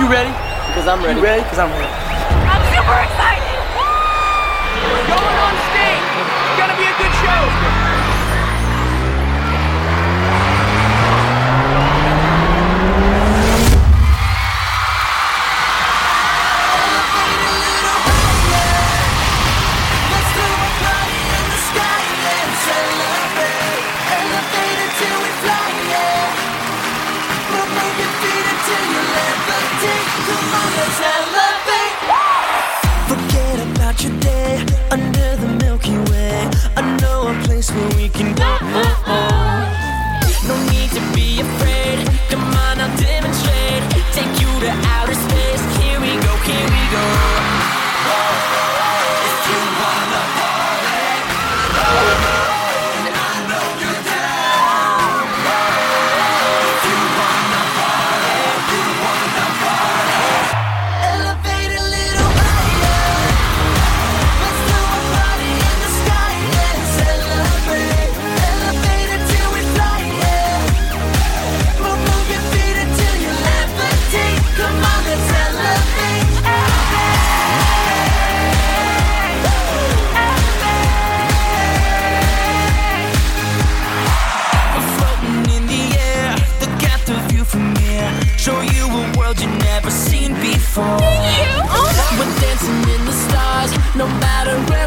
You ready? Because I'm ready. You ready? Because I'm ready. I'm super excited. Woo! We're going fall. We're dancing in the stars, no matter where.